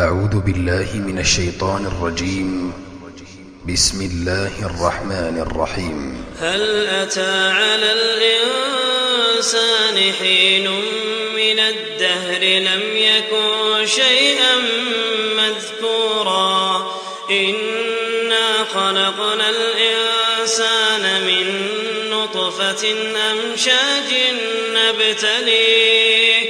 أعوذ بالله من الشيطان الرجيم. بسم الله الرحمن الرحيم. هل أتى على الإنسان حين من الدهر لم يكن شيئا مذكورا. إنا خلقنا الإنسان من نطفة أمشاج نبتليه.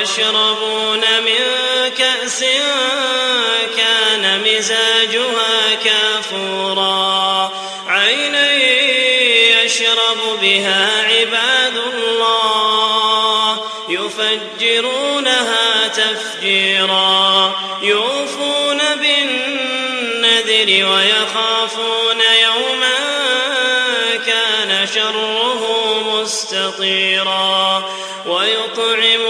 الأبرار يشربون من كأس كان مزاجها كافورا. عينا يشرب بها عباد الله يفجرونها تفجيرا. يوفون بالنذر ويخافون يوما كان شره مستطيرا. ويطعمون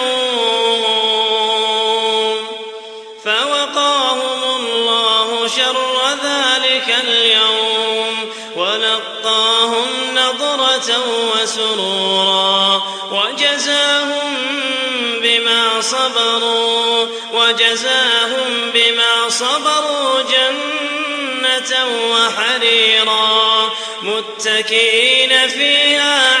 نضرة وسرورا وجزاهم بما صبروا وجزاهم بما صبروا جنة وحريرا متكئين فيها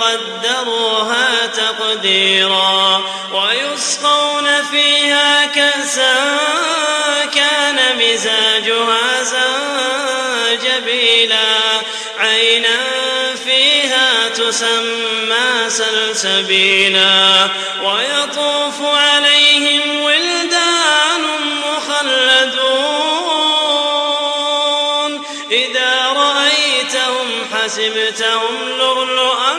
قدروها تقديرا ويسقون فيها كأسا كان مزاجها زنجبيلا عينا فيها تسمى سلسبيلا ويطوف عليهم حسبتهم لؤلؤا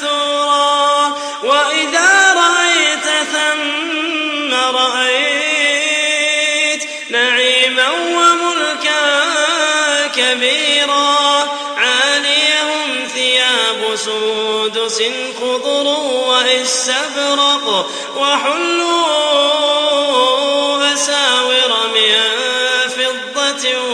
منثورا. وإذا رأيت ثم رأيت نعيما وملكا كبيرا. عاليهم ثياب سندس خضر وإستبرق وحلوا أساور من فضة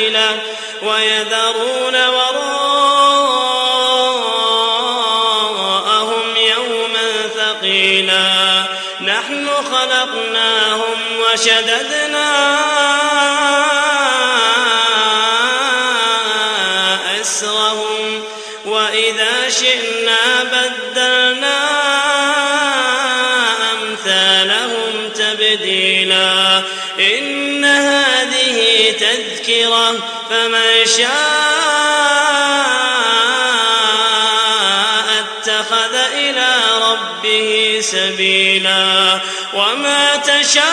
سبيلا ويذرون وراءهم يوما ثقيلا. نحن خلقناهم وشددنا أسرهم وإذا شئنا بدلنا أمثالهم تبديلا. إنها تذكرة فمن شاء اتخذ إلى ربه سبيلا. وما تشاءون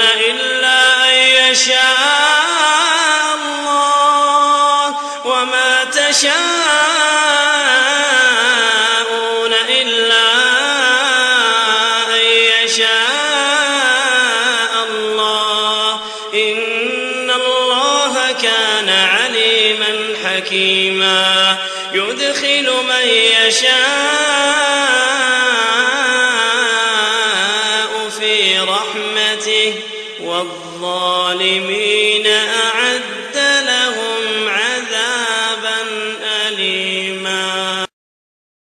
إلا أن يشاء الله. وما حكيما يدخل من يشاء في رحمته والظالمين أعد